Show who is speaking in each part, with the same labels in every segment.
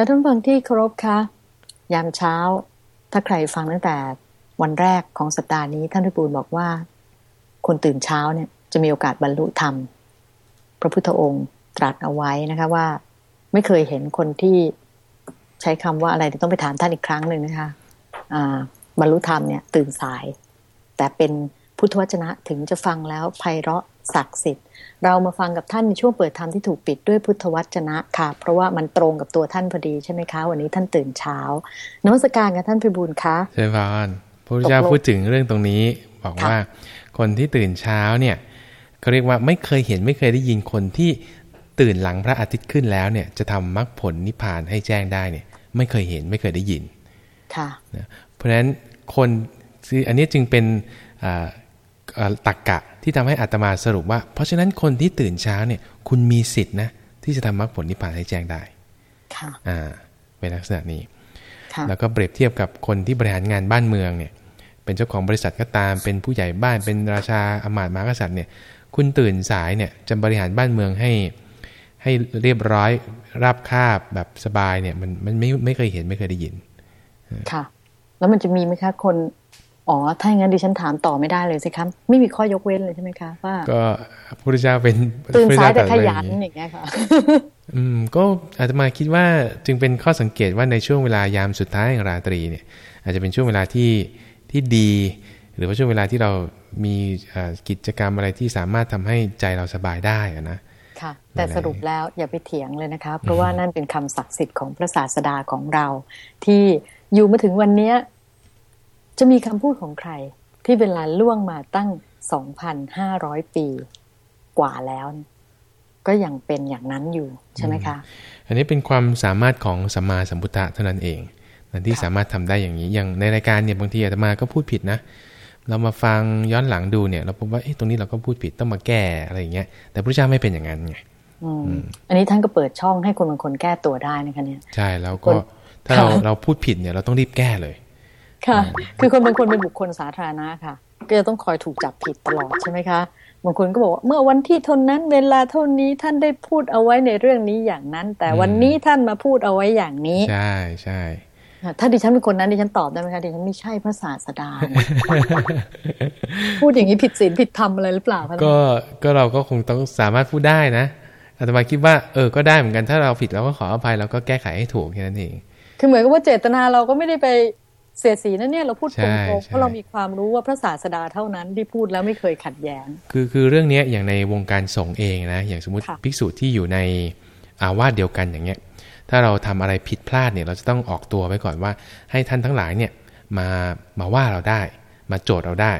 Speaker 1: ค่ะท่านฟังที่เคารพคะยามเช้า ถ้าใครฟังตั้งแต่วันแรกของสัปดาห์นี้ท่านพิบูลบอกว่า คนตื่นเช้าเนี่ยจะมีโอกาสบรรลุธรรม พระพุทธองค์ตรัสเอาไว้นะคะว่า ไม่เคยเห็นคนที่ใช้คำว่าอะไรต้องไปถามท่านอีกครั้งหนึ่งนะคะบรรลุธรรมเนี่ยตื่นสาย แต่เป็นพุทธวจนะถึงจะฟังแล้วไพเราะ ศักดิ์สิทธิ์ เรามาฟังกับท่านในช่วงเปิดธรรมที่ถูกปิดด้วยพุทธวจนะค่ะ เพราะว่ามันตรงกับตัวท่านพอดีใช่ไหมคะ วันนี้ท่านตื่นเช้านมัสการกับท่านพิบูลคะ
Speaker 2: เชิญพานพระพุทธเจ้าพูดถึงเรื่องตรงนี้บอกว่าคนที่ตื่นเช้าเนี่ยเขาเรียกว่าไม่เคยเห็นไม่เคยได้ยินคนที่ตื่นหลังพระอาทิตย์ขึ้นแล้วเนี่ยจะทำมรรคผลนิพพานให้แจ้งได้เนี่ยไม่เคยเห็นไม่เคยได้ยิน
Speaker 1: ค่ะ
Speaker 2: เพราะฉะนั้นคนคืออันนี้จึงเป็น ตักกะที่ทำให้อัตมาสรุปว่า เพราะฉะนั้นคนที่ตื่นเช้าเนี่ยคุณมีสิทธินะที่จะทำมรรคผลนิพพานให้แจ้งได้
Speaker 1: ค่ะ
Speaker 2: อ่าเป็นลักษณะนี้
Speaker 1: ค่ะ
Speaker 2: แล้วก็เปรียบเทียบกับคนที่บริหารงานบ้านเมืองเนี่ย เป็นเจ้าของบริษัทก็ตาม เป็นผู้ใหญ่บ้าน เป็นราชาอมาตย์มหากษัตริย์เนี่ย คุณตื่นสายเนี่ยจะบริหารบ้านเมืองให้ให้เรียบร้อยราบคาบแบบสบายเนี่ย มันมันไม่ไม่เคยเห็นไม่เคยได้ยิน
Speaker 1: ค่ะ แล้วมันจะมีไหมคะคน อ๋อ ถ้าอย่างนั้นดิฉันถามต่อไม่ได้เลยสิครับไม่มีข้อยกเว้นเลยใช่ไหมคะว่า
Speaker 2: ก็พระพุทธเจ้าเป็น
Speaker 1: ตื่นสายแต่
Speaker 2: พระ
Speaker 1: ข
Speaker 2: เจ้
Speaker 1: ยัน
Speaker 2: ตรัสไว้
Speaker 1: อย่างเงี้ยค่ะ
Speaker 2: อืม ก็อาตมาคิดว่าจึงเป็นข้อสังเกตว่าในช่วงเวลายามสุดท้ายของราตรีเนี่ย อาจจะเป็นช่วงเวลาที่ที่ดี หรือว่าช่วงเวลาที่เรามีเอ่อกิจกรรมอะไรที่สามารถทำให้ใจเราสบายได้อะนะ
Speaker 1: ค่ะแต่สรุปแล้วอย่าไปเถียงเลยนะคะเพราะว่านั่นเป็นคำศักดิ์สิทธิ์ของพระศาสดาของเรา ที่อยู่มาถึงวันเนี้ย จะมีคำพูดของใครที่เวลาล่วงมาตั้ง 2,500 ปีกว่าแล้วเนี่ยก็ยังเป็นอย่างนั้นอยู่ใช่ไหมคะ
Speaker 2: อันนี้เป็นความสามารถของสัมมาสัมพุทธะเท่านั้นเองนะที่
Speaker 1: ค่ะ
Speaker 2: สามารถทำได้อย่างนี้อย่างในรายการเนี่ยบางทีอาตมาก็พูดผิดนะ เรามาฟังย้อนหลังดูเนี่ย เราพบว่าเอ๊ะตรงนี้เราก็พูดผิดต้องมาแก้อะไรอย่างเงี้ยแต่พระเจ้าไม่เป็นอย่างนั้นไง
Speaker 1: อืมอันนี้ท่านก็เปิดช่องให้คนบางคนแก้ตัวได้นะคะเนี่ย
Speaker 2: ใช่แล้วก็
Speaker 1: คน
Speaker 2: ถ้าเรา
Speaker 1: ค่ะ
Speaker 2: เราพูดผิดเนี่ยเราต้องรีบแก้เลย
Speaker 1: ค่ะ คือคนบางคนเป็นบุคคลสาธารณะค่ะ ก็จะต้องคอยถูกจับผิดตลอดใช่ไหมคะบางคนก็บอกว่าเมื่อวันที่เท่านั้นเวลาเท่านี้ท่านได้พูดเอาไว้ในเรื่องนี้อย่างนั้น แต่วันนี้ท่านมาพูดเอาไว้อย่างนี้
Speaker 2: ใช่ใช่
Speaker 1: ถ้าดิฉันเป็นคนนั้นดิฉันตอบได้ไหมคะดิฉันไม่ใช่พระศาสดานะพูดอย่างนี้ผิดศีลผิดธรรมอะไรหรือเปล่าคะ
Speaker 2: ก็ก็เราก็คงต้องสามารถพูดได้นะอาตมาคิดว่าเออก็ได้เหมือนกันถ้าเราผิดเราก็ขออภัยเราก็แก้ไขให้ถูกแค่นั้นเอง
Speaker 1: คือเหมือนกับว่าเจตนาเราก็ไม่ได้ไป เสียดสีนะเนี่ยเราพูดต
Speaker 2: ใช่
Speaker 1: รงๆ
Speaker 2: ใช่
Speaker 1: เพราะเรามีความรู้ว่าพระศาสดาเท่านั้นที่พูดแล้วไม่เคยขัดแย้ง
Speaker 2: คือคือเรื่องเนี้ยอย่างในวงการสงฆ์เองนะอย่างสมมติ
Speaker 1: ค่ะ
Speaker 2: ภิกษุที่อยู่ในอาวาสเดียวกันอย่างเงี้ย ถ้าเราทำอะไรผิดพลาดเนี่ยเราจะต้องออกตัวไว้ก่อนว่า ให้ท่านทั้งหลายเนี่ยมามาว่าเราได้ มาโจทย์เราได้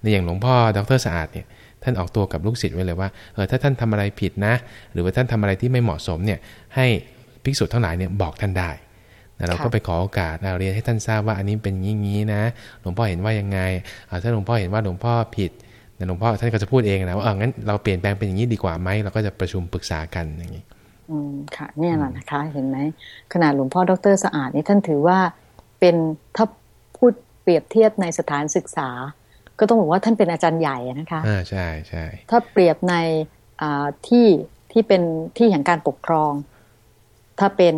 Speaker 2: ในอย่างหลวงพ่อดรสะอาดเนี่ยท่านออกตัวกับลูกศิษย์ไว้เลยว่าเออถ้าท่านทำอะไรผิดนะ หรือว่าท่านทำอะไรที่ไม่เหมาะสมเนี่ยให้ภิกษุทั้งหลายเนี่ยบอกท่านได้นะ เราก็
Speaker 1: ค่ะ
Speaker 2: ไปขอโอกาสเราเรียนให้ท่านทราบว่าอันนี้เป็นอย่างนี้นะ หลวงพ่อเห็นว่ายังไงอ่าถ้าหลวงพ่อเห็นว่าหลวงพ่อผิดแต่หลวงพ่อท่านก็จะพูดเองนะว่าเอองั้นเราเปลี่ยนแปลงเป็นอย่างนี้ดีกว่าไหมเราก็จะประชุมปรึกษากันอย่างนี้
Speaker 1: อืมค่ะเนี่ยแหละนะคะ เห็นไหมขนาดหลวงพ่อดรสะอาดนี่ท่านถือว่าเป็นถ้าพูดเปรียบเทียบในสถานศึกษา ก็ต้องบอกว่าท่านเป็นอาจารย์ใหญ่อะนะคะ
Speaker 2: อ่าใช่ใช่
Speaker 1: ถ้าเปรียบในอ่าที่ที่เป็นที่แห่งการปกครอง ถ้าเป็น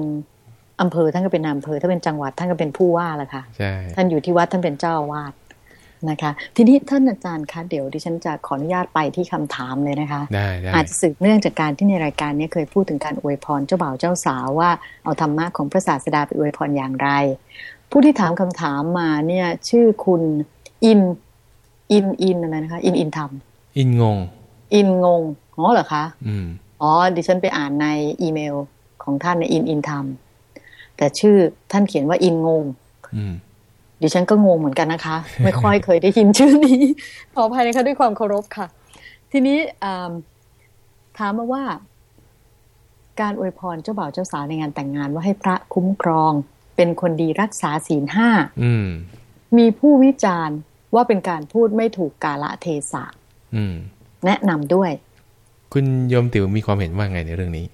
Speaker 1: อำเภอท่านก็เป็นนายอำเภอถ้าเป็นจังหวัดท่านก็เป็นผู้ว่าแหละค่ะ
Speaker 2: ใช่
Speaker 1: ท่านอยู่ที่วัดท่านเป็นเจ้าอาวาสนะคะ ทีนี้ท่านอาจารย์คะเดี๋ยวดิฉันจะขออนุญาตไปที่คำถามเลยนะคะ
Speaker 2: ได้ได้
Speaker 1: อาจจะสืบเนื่องจากการที่ในรายการนี้เคยพูดถึงการอวยพรเจ้าบ่าวเจ้าสาวว่าเอาธรรมะของพระศาสดาไปอวยพรอย่างไร ผู้ที่ถามคำถามมาเนี่ยชื่อคุณอินอินอินอะไรนะคะ อินอินธรรม
Speaker 2: อินงง
Speaker 1: อินงงอ๋อเหรอคะ
Speaker 2: อืม
Speaker 1: อ๋อดิฉันไปอ่านในอีเมลของท่านในอินอินธรรม แต่ชื่อท่านเขียนว่าอินงง
Speaker 2: อืม
Speaker 1: ดิฉันก็งงเหมือนกันนะคะ ไม่ค่อยเคยได้ยินชื่อนี้ขออภัยนะคะด้วยความเคารพค่ะ ทีนี้อ่าถามมาว่า การอวยพรเจ้าบ่าวเจ้าสาวในงานแต่งงานว่าให้พระคุ้มครอง เป็นคนดีรักษาศีลห้า
Speaker 2: อืม
Speaker 1: มีผู้วิจารณ์ว่าเป็นการพูดไม่ถูกกาละเทศะ
Speaker 2: อืม
Speaker 1: แนะนำด้วย
Speaker 2: คุณโยมติ๋วมีความเห็นว่าไงในเรื่องนี้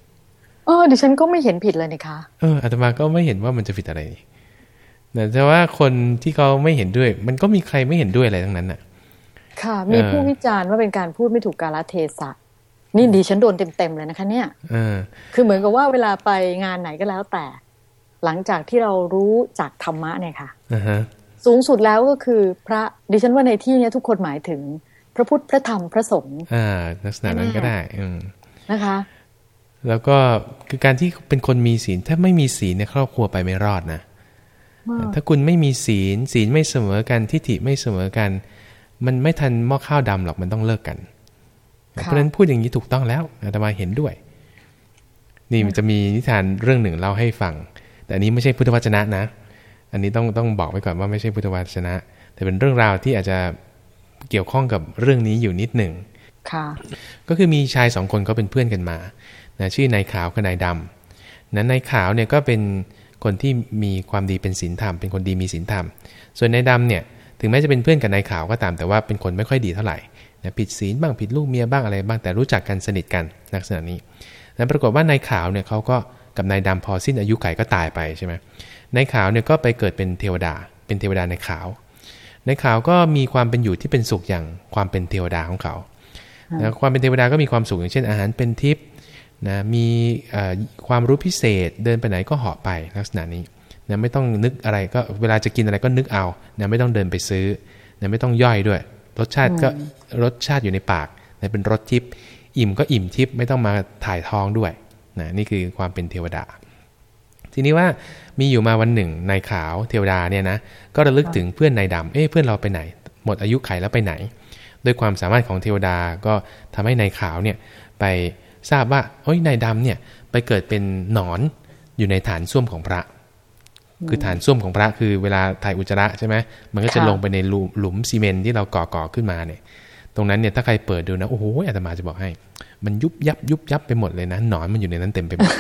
Speaker 1: เออดิฉันก็ไม่เห็นผิดเลยนะคะ
Speaker 2: เอออาตมาก็ไม่เห็นว่ามันจะผิดอะไรนี่แต่ว่าคนที่เขาไม่เห็นด้วย มันก็มีใครไม่เห็นด้วยอะไรทั้งนั้นน่ะ
Speaker 1: ค่ะ มี
Speaker 2: เออ
Speaker 1: ผู้วิจารณ์ว่าเป็นการพูดไม่ถูกกาลเทศะนี่ดิฉันโดนเต็มๆเลยนะคะ เนี่ย
Speaker 2: เออ
Speaker 1: คือเหมือนกับว่าเวลาไปงานไหนก็แล้วแต่ หลังจากที่เรารู้จากธรรมะเนี่ยค่ะ
Speaker 2: อ่าฮะ
Speaker 1: สูงสุดแล้วก็คือพระดิฉันว่าในที่เนี้ยทุกคนหมายถึง พระพุทธพระธรรมพระสงฆ์
Speaker 2: อ่าลักษณะนั้นก็ได้อืม
Speaker 1: นะคะ
Speaker 2: แล้วก็คือการที่เป็นคนมีศีล ถ้าไม่มีศีลในครอบครัวไปไม่รอดนะ ถ้าคุณไม่มีศีล ศีลไม่เสมอกันทิฏฐิไม่เสมอกัน มันไม่ทันหม้อข้าวดำหรอกมันต้องเลิกกัน เพราะฉะนั้นพูดอย่างนี้ถูกต้องแล้วอาตมาเห็นด้วย นี่มันจะมีนิทานเรื่องหนึ่งเล่าให้ฟัง แต่อันนี้ไม่ใช่พุทธวจนะนะ อันนี้ต้องต้องบอกไว้ก่อนว่าไม่ใช่พุทธวจนะ แต่เป็นเรื่องราวที่อาจจะเกี่ยวข้องกับเรื่องนี้อยู่นิดหนึ่ง
Speaker 1: ค่ะ
Speaker 2: ก็คือมีชายสองคนเขาเป็นเพื่อนกันมา นะชื่อนายขาวกับนายดำนั้นนายขาวเนี่ยก็เป็นคนที่มีความดีเป็นศีลธรรม เป็นคนดีมีศีลธรรม ส่วนนายดำเนี่ยถึงแม้จะเป็นเพื่อนกับนายขาวก็ตาม แต่ว่าเป็นคนไม่ค่อยดีเท่าไหร่นะผิดศีลบ้างผิดลูกเมียบ้างอะไรบ้างแต่รู้จักกันสนิทกันลักษณะนี้นั้นปรากฏว่านายขาวเนี่ยเขาก็กับนายดำพอสิ้นอายุไขก็ตายไปใช่ไหมนายขาวเนี่ยก็ไปเกิดเป็นเทวดา เป็นเทวดานายขาวนายขาวก็มีความเป็นอยู่ที่เป็นสุขอย่างความเป็นเทวดาของเขาความเป็นเทวดาก็มีความสุขอย่างเช่นอาหารเป็นทิพย์ นะมีเอ่อความรู้พิเศษเดินไปไหนก็เหาะไปลักษณะนี้นะไม่ต้องนึกอะไรก็เวลาจะกินอะไรก็นึกเอานะไม่ต้องเดินไปซื้อนะไม่ต้องย่อยด้วย รสชาติก็รสชาติอยู่ในปากนะเป็นรสทิพย์อิ่มก็อิ่มทิพย์ไม่ต้องมาถ่ายท้องด้วยนะนี่คือความเป็นเทวดา ทีนี้ว่ามีอยู่มาวันหนึ่งนายขาวเทวดาเนี่ยนะก็ระลึกถึงเพื่อนนายดำเอ๊ะเพื่อนเราไปไหน หมดอายุไขแล้วไปไหน ด้วยความสามารถของเทวดาก็ทำให้นายขาวเนี่ยไป ทราบว่าโอ้ยนายดำเนี่ยไปเกิดเป็นหนอนอยู่ในฐานส้วมของพระ คือฐานส้วมของพระคือเวลาถ่ายอุจจาระใช่ไหมมันก็จะ
Speaker 1: ค่ะ
Speaker 2: ลงไปในหลุมหลุมซีเมนต์ที่เราก่อก่อขึ้นมาเนี่ย ตรงนั้นเนี่ยถ้าใครเปิดดูนะโอ้โหอาตมาจะบอกให้ มันยุบยับยุบยับไปหมดเลยนะหนอนมันอยู่ในนั้นเต็มไปหมด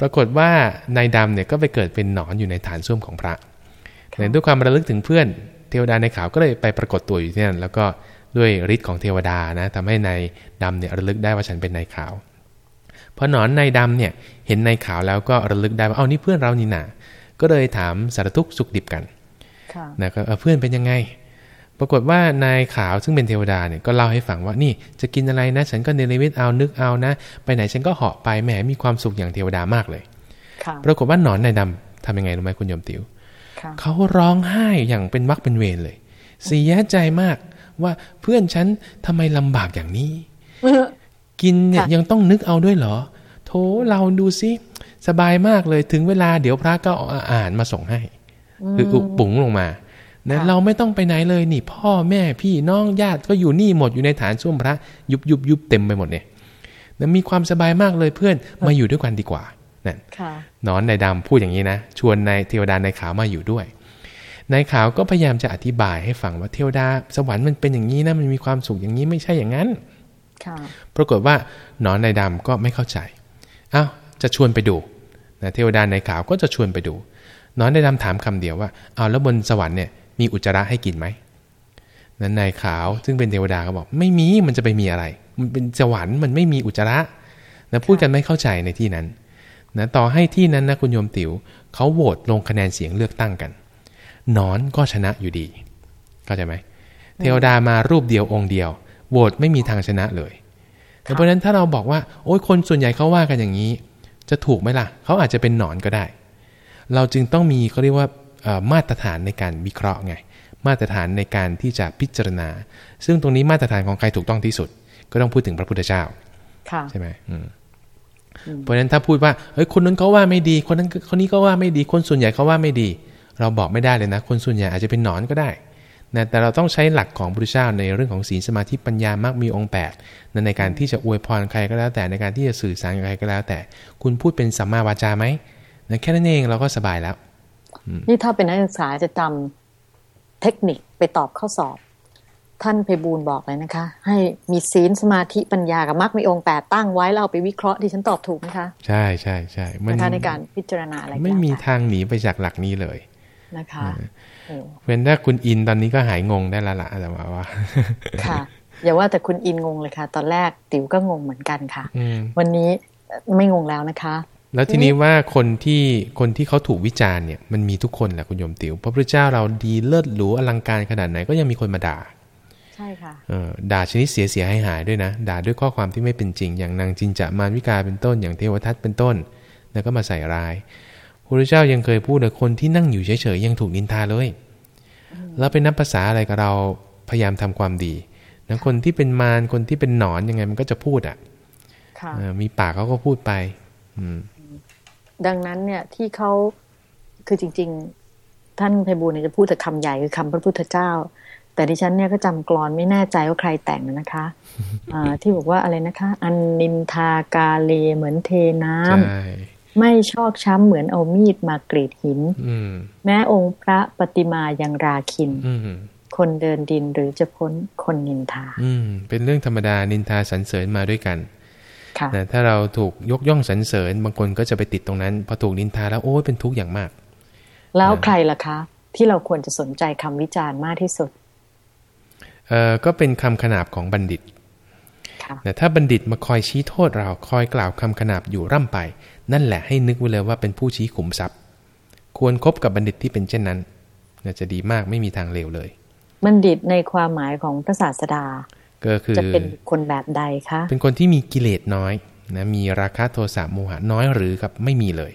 Speaker 2: ปรากฏว่านายดำเนี่ยก็ไปเกิดเป็นหนอนอยู่ในฐานส้วมของพระแต่ด้วยความระลึกถึงเพื่อนเทวดาในขาวก็เลยไปปรากฏตัวอยู่ที่นั่นแล้วก็ ด้วยฤทธิ์ของเทวดานะทำให้นายดำเนี่ยระลึกได้ว่าฉันเป็นนายขาวพอหนอนนายดำเนี่ยเห็นนายขาวแล้วก็ระลึกได้ว่าเอ้านี่เพื่อนเรานี่นาก็เลยถามสารทุกข์สุขดิบกัน
Speaker 1: ค่ะ
Speaker 2: นะก็เอ่อเพื่อนเป็นยังไง ปรากฏว่านายขาวซึ่งเป็นเทวดาเนี่ยก็เล่าให้ฟังว่านี่จะกินอะไรนะ ฉันก็เนรมิตเอานึกเอานะ ไปไหนฉันก็เหาะไปแหมมีความสุขอย่างเทวดามากเลย
Speaker 1: ค่ะ
Speaker 2: ปรากฏว่าหนอนนายดำทำยังไงรู้ไหมคุณโยมติว๋ว
Speaker 1: ค่ะ
Speaker 2: เขาร้องไห้อย่างเป็นมักเป็นเวรเลยเสียใจมาก ว่าเพื่อนฉันทำไมลำบากอย่างนี้ กินเนี่ย
Speaker 1: ค่ะ
Speaker 2: ยังต้องนึกเอาด้วยเหรอ โถเราดูสิสบายมากเลยถึงเวลาเดี๋ยวพระก็เอาอาหารมาส่งให้ คืออุปุ๋งลงมานะ
Speaker 1: ค่ะ
Speaker 2: เราไม่ต้องไปไหนเลยนี่ พ่อแม่พี่น้องญาติก็อยู่นี่หมดอยู่ในฐานส้วมพระ ยุบยุบยุบเต็มไปหมดเนี่ยนะมีความสบายมากเลยเพื่อนมาอยู่ด้วยกันดีกว่านั่น
Speaker 1: ค่ะ
Speaker 2: นอนนายดำพูดอย่างนี้นะ ชวนนายเทวดานายขาวมาอยู่ด้วย นายขาวก็พยายามจะอธิบายให้ฟังว่าเทวดา สวรรค์มันเป็นอย่างนี้นะมันมีความสุขอย่างนี้ไม่ใช่อย่างนั้น
Speaker 1: ค่ะ
Speaker 2: ปรากฏว่าหนอนนายดำก็ไม่เข้าใจอ้าวจะชวนไปดูนะเทวดานายขาวก็จะชวนไปดูหนอนนายดำถามคำเดียวว่าเอาแล้วบนสวรรค์เนี่ยมีอุจจาระให้กินไหมนั้นนายขาวซึ่งเป็นเทวดาก็บอก ไม่มีมันจะไปมีอะไร มันเป็นสวรรค์มันไม่มีอุจจาระนะพูดกันไม่เข้าใจในที่นั้นนะต่อให้ที่นั้นนะคุณโยมติ๋วเขาโหวตลงคะแนนเสียงเลือกตั้งกันห นอนก็ชนะอยู่ดีเข้าใจไหมเทวดามารูปเดียวองค์เดียวโหวตไม่มีทางชนะเลยเพราะฉะนั้นถ้าเราบอกว่า โอ้ยคนส่วนใหญ่เขาว่ากันอย่างนี้ จะถูกไหมล่ะเขาอาจจะเป็นหนอนก็ได้ เราจึงต้องมีเขาเรียกว่าเอ่อมาตรฐานในการวิเคราะห์ไง มาตรฐานในการที่จะพิจารณา ซึ่งตรงนี้มาตรฐานของใครถูกต้องที่สุด ก็ต้องพูดถึงพระพุทธเจ้า
Speaker 1: ค่ะ
Speaker 2: ใช่ไหมอืมเพราะฉะนั้นถ้าพูดว่าเฮ้ยคนนั้นเขาว่าไม่ดี คนนั้นคนนี้ก็ว่าไม่ดี คนส่วนใหญ่เขาว่าไม่ดี เราบอกไม่ได้เลยนะ คนส่วนใหญ่อาจจะเป็นหนอนก็ได้นะแต่เราต้องใช้หลักของพระพุทธเจ้าในเรื่องของศีลสมาธิปัญญามากมีองค์แปดนะในการที่จะอวยพรใครก็แล้วแต่ในการที่จะสื่อสารกับใครก็แล้ว แต่คุณพูดเป็นสัมมาวาจาไหมนะแค่นั้นเองเราก็สบายแล้ว
Speaker 1: นี่ถ้าเป็นนักศึกษาจะจำเทคนิคไปตอบข้อสอบ ท่านเพบูลย์บอกเลยนะคะ ให้มีศีลสมาธิปัญญากับมรรคมีองค์แปดตั้งไว้แล้วเอาไปวิเคราะห์ดิฉันตอบถูกไหมคะ
Speaker 2: ใช่ใช่ใช่มัน
Speaker 1: นะคะในการพิจารณาอะไรก็
Speaker 2: ไม่มี
Speaker 1: แล้วแต่
Speaker 2: ทางหนีไปจากหลักนี้เลย
Speaker 1: นะคะโอ้
Speaker 2: เพราะฉะนั้นถ้าคุณอินตอนนี้ก็หายงงได้แล้วล่ะอาจารย์ว่า
Speaker 1: ค่ะ อย่าว่าแต่คุณอินงงเลยค่ะ ตอนแรกติ๋วก็งงเหมือนกันค่ะ
Speaker 2: อืม
Speaker 1: วันนี้ไม่งงแล้วนะคะ
Speaker 2: แล้วทีนี้ว่าคนที่คนที่เขาถูกวิจารณ์เนี่ยมันมีทุกคนแหละคุณโยมติวพระพุทธเจ้าเราดีเลิศหรูอลังการขนาดไหนก็ยังมีคนมาด่า
Speaker 1: ใช่ค่ะ
Speaker 2: เออด่าชนิดเสียเสียหายหายๆด้วยนะ ด่าด้วยข้อความที่ไม่เป็นจริง อย่างนางจินจะมารวิกาเป็นต้น อย่างเทวทัตเป็นต้น แล้วก็มาใส่ร้ายโห พุทธเจ้ายังเคยพูดเลยคนที่นั่งอยู่เฉยๆยังถูกนินทาเลย แล้วเป็นนับภาษาอะไรกับเราพยายามทำความดีนะคนที่เป็นมารคนที่เป็นหนอนยังไงมันก็จะพูดอะ
Speaker 1: ค่ะ
Speaker 2: เออมีปากเขาก็พูดไปอืม
Speaker 1: ดังนั้นเนี่ยที่เขาคือจริง ๆ ท่านไพบูลย์เนี่ยจะพูดแต่คำใหญ่คือคำพระพุทธเจ้า แต่ดิฉันเนี่ยก็จำกรอนไม่แน่ใจว่าใครแต่งนะคะอ่าที่บอกว่าอะไรนะคะ อันนินทากาเลเหมือนเทน้ำ
Speaker 2: ใช่
Speaker 1: ไม่ชอกช้ำเหมือนเอามีดมากรีดหิน
Speaker 2: อืม
Speaker 1: แม้องค์พระปฏิมายังราคิน
Speaker 2: อืม
Speaker 1: คนเดินดินหรือจะพ้นคนนินทา
Speaker 2: อืม เป็นเรื่องธรรมดานินทาสรรเสริญมาด้วยกัน
Speaker 1: ค่ะ
Speaker 2: นะถ้าเราถูกยกย่องสรรเสริญ บางคนก็จะไปติดตรงนั้น พอถูกนินทาแล้วโอ้ยเป็นทุกข์อย่างมาก
Speaker 1: แล้วใครล่ะคะ ที่เราควรจะสนใจคำวิจารณ์มากที่สุด
Speaker 2: เอ่อก็เป็นคำขนาบของบัณฑิต
Speaker 1: ค่ะ
Speaker 2: แต่ถ้าบัณฑิตมาคอยชี้โทษเราคอยกล่าวคำขนาบอยู่ร่ำไป นั่นแหละให้นึกไว้เลยว่าเป็นผู้ชี้ขุมทรัพย์ ควรคบกับบัณฑิตที่เป็นเช่นนั้นน่าจะดีมากไม่มีทางเลวเลย
Speaker 1: บัณฑิตในความหมายของพระศาสดา
Speaker 2: ก็คือ
Speaker 1: จะเป็นคนแบบใดคะ
Speaker 2: เป็นคนที่มีกิเลสน้อยนะมีราคะโทสะโมหะน้อยหรือกับไม่มีเลย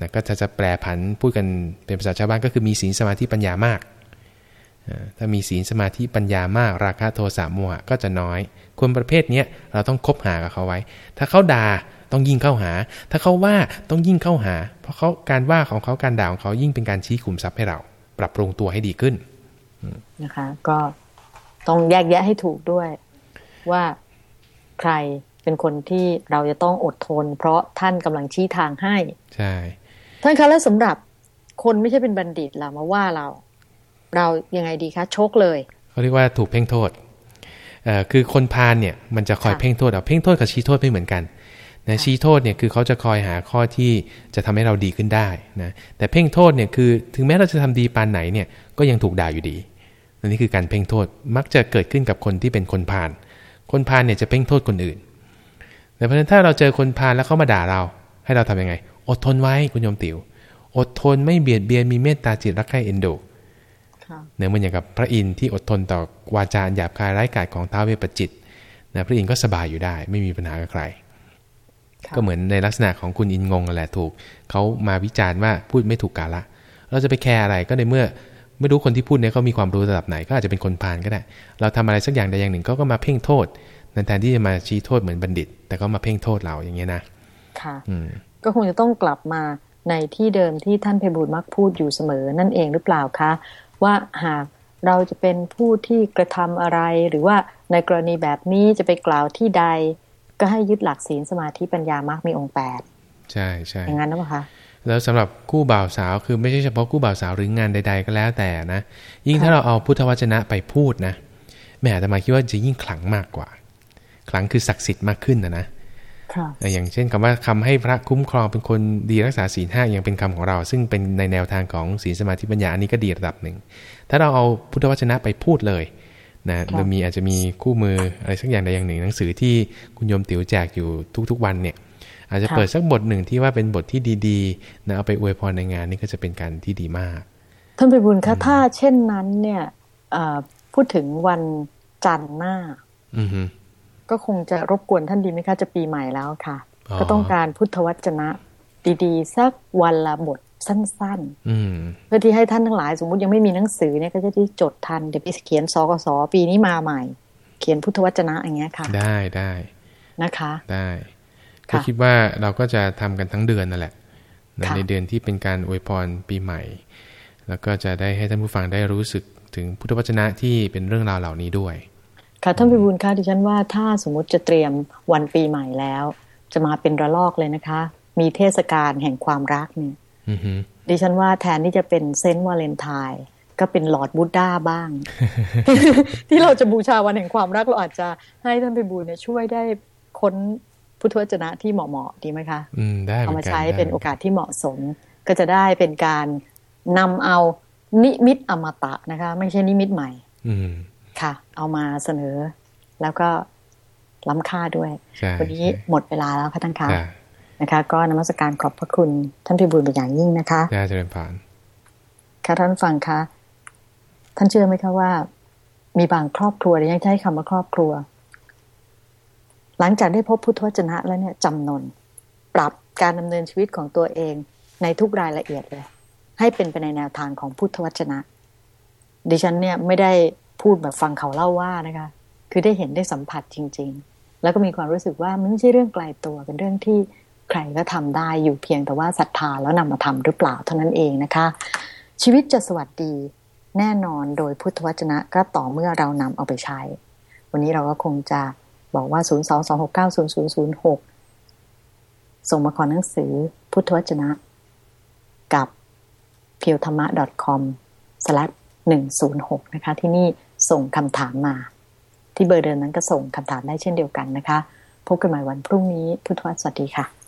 Speaker 2: นะก็จะจะแปลผันพูดกันเป็นภาษาชาวบ้านก็คือมีศีลสมาธิปัญญามากอ่า ถ้ามีศีลสมาธิปัญญามากราคะโทสะโมหะก็จะน้อย คนประเภทเนี้ยเราต้องคบหากับเขาไว้ ถ้าเขาด่าต้องยิ่งเข้าหา ถ้าเขาว่าต้องยิ่งเข้าหา เพราะเขาการว่าของเขาการด่าของเขายิ่งเป็นการชี้ขุมทรัพย์ให้เรา ปรับปรุงตัวให้ดีขึ้น
Speaker 1: นะคะ ก็ต้องแยกแยะให้ถูกด้วย ว่าใครเป็นคนที่เราจะต้องอดทน เพราะท่านกำลังชี้ทางให้
Speaker 2: ใช่
Speaker 1: ท่านคะแล้วสำหรับคนไม่ใช่เป็นบัณฑิตล่ะมาว่าเรา เรายังไงดีคะชกเลย
Speaker 2: เขาเรียกว่าถูกเพ่งโทษเอ่อคือคนพาลเนี่ยมันจะคอย
Speaker 1: ค่ะ
Speaker 2: เพ่งโทษเอาเพ่งโทษกับชี้โทษไม่เหมือนกันนะชี้โทษเนี่ยคือเขาจะคอยหาข้อที่จะทำให้เราดีขึ้นได้นะแต่เพ่งโทษเนี่ยคือถึงแม้เราจะทำดีปานไหนเนี่ยก็ยังถูกด่าอยู่ดีอันนี้คือการเพ่งโทษมักจะเกิดขึ้นกับคนที่เป็นคนพาลคนพาลเนี่ยจะเพ่งโทษคนอื่นแต่เพราะฉะนั้นถ้าเราเจอคนพาลแล้วเขามาด่าเรา ให้เราทำยังไง อดทนไว้คุณโยมติว๋วอดทนไม่เบียดเบียนมีเมตตาจิตรักใคร่เอ็นดู
Speaker 1: ค่ะ
Speaker 2: เนื่องเหมือนอย่างกับพระอินทร์ที่อดทนต่อวาจาอันหยาบคายไร้กาจของท้าวเวปปจิตนะพระอินทร์ก็สบายอยู่ได้ ไม่มีปัญหากับใคร
Speaker 1: ค่ะ
Speaker 2: ก็เหมือนในลักษณะของคุณอินงงนั่นแหละถูกเขามาวิจารณ์ว่าพูดไม่ถูกกาละ เราจะไปแคร์อะไรก็ในเมื่อไม่รู้คนที่พูดเนี่ยเขามีความรู้ระดับไหนก็อาจจะเป็นคนพาลก็ได้ เราทำอะไรสักอย่างใดอย่างหนึ่งเขาก็มาเพ่งโทษแทนที่จะมาชี้โทษเหมือนบัณฑิต แต่ก็มาเพ่งโทษเราอย่างเงี้ยนะ
Speaker 1: ค่ะ
Speaker 2: อืม
Speaker 1: ก็คงจะต้องกลับมาในที่เดิมที่ท่านเพบูลย์มักพูดอยู่เสมอนั่นเองหรือเปล่าคะ ว่าหากเราจะเป็นผู้ที่กระทำอะไร หรือว่าในกรณีแบบนี้จะไปกล่าวที่ใด ก็ให้ยึดหลักศีลสมาธิปัญญามากมีองค์แปด
Speaker 2: ใช่ใช่
Speaker 1: อย่างนั้นนะปะคะ
Speaker 2: แล้วสำหรับคู่บ่าวสาวคือไม่ใช่เฉพาะคู่บ่าวสาวหรืองานใด ๆ ก็แล้วแต่นะ ยิ่งถ้าเราเอาพุทธวจนะไปพูดนะแม่อาตมาคิดว่าจะยิ่งขลังมากกว่า ขลังคือศักดิ์สิทธิ์มากขึ้นนะนะ
Speaker 1: ค่ะ
Speaker 2: อย่างเช่นคำว่าคำให้พระคุ้มครองเป็นคนดีรักษาศีลห้ายังเป็นคำของเรา ซึ่งเป็นในแนวทางของศีลสมาธิปัญญาอันนี้ก็ดีระดับหนึ่ง ถ้าเราเอาพุทธวจนะไปพูดเลยนะโดยมีอาจจะมีคู่มืออะไรสักอย่างใดอย่างหนึ่ง หนังสือที่คุณโยมติ๋วแจกอยู่ทุกๆวันเนี่ย อาจจะเปิดสักบทหนึ่งที่ว่าเป็นบทที่ดีๆนะเอาไปอวยพรในงานนี่ก็จะเป็นการที่ดีมาก
Speaker 1: ท่านเพบูลย์คะถ้าเช่นนั้นเนี่ยเอ่อพูดถึงวันจันทร์หน้า
Speaker 2: อือฮึ
Speaker 1: ก็คงจะรบกวนท่านดีไหมคะจะปีใหม่แล้วค่ะ
Speaker 2: อ๋อ
Speaker 1: ก็ต้องการพุทธวจนะ ดีๆ สักวันละบทสั้น
Speaker 2: อืม
Speaker 1: ๆเพื่อที่ให้ท่านทั้งหลายสมมุติยังไม่มีหนังสือเนี่ยก็จะได้จดทันเดี๋ยวไปเขียนสกสปีนี้มาใหม่ เขียนพุทธวจนะอย่างเงี้ยค่ะ
Speaker 2: ได้ได้
Speaker 1: นะคะ
Speaker 2: ได้ก็
Speaker 1: ค่ะ
Speaker 2: คิดว่าเราก็จะทำกันทั้งเดือนนั่นแหละนะ
Speaker 1: ค่ะ
Speaker 2: ในเดือนที่เป็นการอวยพรปีใหม่ แล้วก็จะได้ให้ท่านผู้ฟังได้รู้สึกถึงพุทธวจนะที่เป็นเรื่องราวเหล่านี้ด้วย
Speaker 1: ค่ะท่านพิบูลค่ะดิฉันว่าถ้าสมมุติจะเตรียมวันปีใหม่แล้ว จะมาเป็นระลอกเลยนะคะ มีเทศกาลแห่งความรักเนี่ย
Speaker 2: อือฮึ
Speaker 1: ดิฉันว่าแทนที่จะเป็นเซนต์วาเลนไทน์ก็เป็นหลอดบุดด้าบ้าง ที่เราจะบูชาวันแห่งความรักเราอาจจะให้ท่านพิบูลเนี่ยช่วยได้ค้นพุทธวจนะที่เหมาะๆดีไหมคะ
Speaker 2: อืมได้ห
Speaker 1: เอา
Speaker 2: น
Speaker 1: มา
Speaker 2: กั
Speaker 1: ใช้
Speaker 2: ได้
Speaker 1: เป็นโอกาสที่เหมาะสม ก็จะได้เป็นการนำเอานิมิตอมตะนะคะ ไม่ใช่นิมิตใหม่
Speaker 2: อืม
Speaker 1: ค่ะ เอามาเสนอ แล้วก็ล้ำค่าด้วย
Speaker 2: ใช่
Speaker 1: วันนี้
Speaker 2: ใช่
Speaker 1: หมดเวลาแล้วค่ะท่านคะ
Speaker 2: จ้า
Speaker 1: นะคะ ก็นมัสการขอบพระคุณท่านพิบูลเป็นอย่างยิ่งนะคะ
Speaker 2: จ้าเจริญพาน
Speaker 1: ค่ะท่านฟังคะท่านเชื่อไหมคะว่า มีบางครอบครัวเดี๋ยวยังใช้คำว่าครอบครัว หลังจากได้พบพุทธวจนะแล้วเนี่ยจำนน ปรับการดำเนินชีวิตของตัวเองในทุกรายละเอียดเลย ให้เป็นไปในแนวทางของพุทธวจนะ ดิฉันเนี่ยไม่ได้ พูดแบบฟังเขาเล่าว่านะคะ คือได้เห็นได้สัมผัสจริง ๆ แล้วก็มีความรู้สึกว่ามันไม่ใช่เรื่องไกลตัวเป็นเรื่องที่ใครก็ทำได้อยู่เพียงแต่ว่าศรัทธาแล้วนำมาทำหรือเปล่าเท่านั้นเองนะคะ ชีวิตจะสวัสดีแน่นอนโดยพุทธวจนะก็ต่อเมื่อเรานำเอาไปใช้ วันนี้เราก็คงจะบอกว่า 0 2 2 6 9 0 0 0 6 ส่งมาขอหนังสือพุทธวจนะ กับ p พียวธรรมะ .com หนึ่งศูนย์หกนะคะที่นี่ ส่งคำถามมา ที่เบอร์เดินนั้นก็ส่งคำถามได้เช่นเดียวกันนะคะ พบกันใหม่วันพรุ่งนี้พุทธวสวัสดีค่ะ